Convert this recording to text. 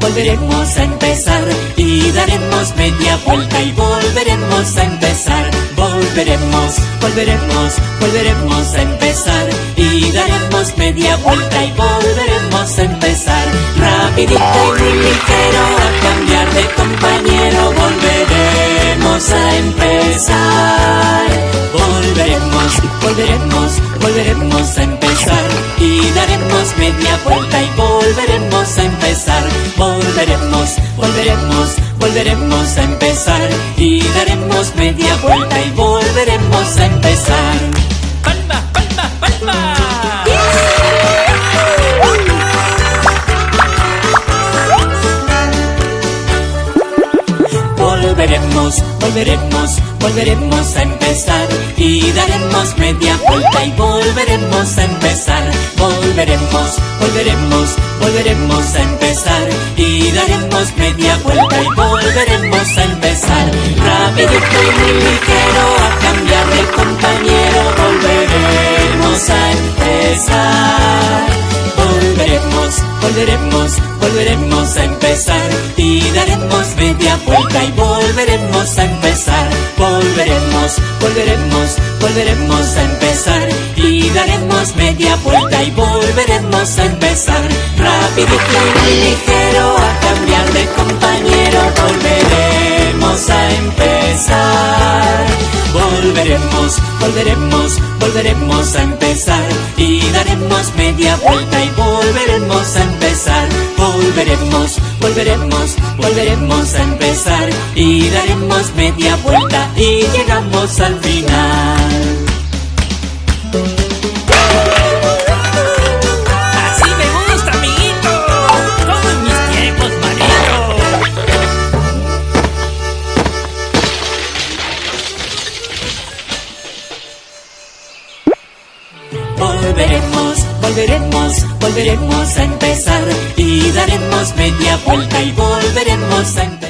volveremos a empezar y daremos media vuelta y volveremos a empezar. Volveremos, volveremos, volveremos a empezar y daremos media vuelta y volveremos a empezar. Rapidito y muy ligero a cambiar de compañero volveremos a empezar. Volveremos, volveremos, volveremos a empezar daremos media vuelta y volveremos a empezar. Volveremos, volveremos, volveremos a empezar y daremos media vuelta y volveremos a empezar. ¡Palma, palma, palma! Volveremos, volveremos, volveremos a empezar y daremos media vuelta y volveremos a empezar. Volveremos, volveremos, volveremos a empezar y daremos media vuelta y volveremos a empezar. Rapidito y muy ligero a cambiar de compañero volveremos a empezar. Volveremos, volveremos, volveremos a empezar y daremos media vuelta y volveremos a empezar. Volveremos, volveremos, volveremos a empezar media vuelta y volveremos a empezar. Rapidito y ligero a cambiar de compañero volveremos a empezar. Volveremos, volveremos, volveremos a empezar y daremos media vuelta y volveremos a empezar. Volveremos, volveremos, volveremos a empezar y daremos media vuelta y llegamos al final. Volveremos, volveremos, volveremos a empezar y daremos media vuelta y volveremos a empezar.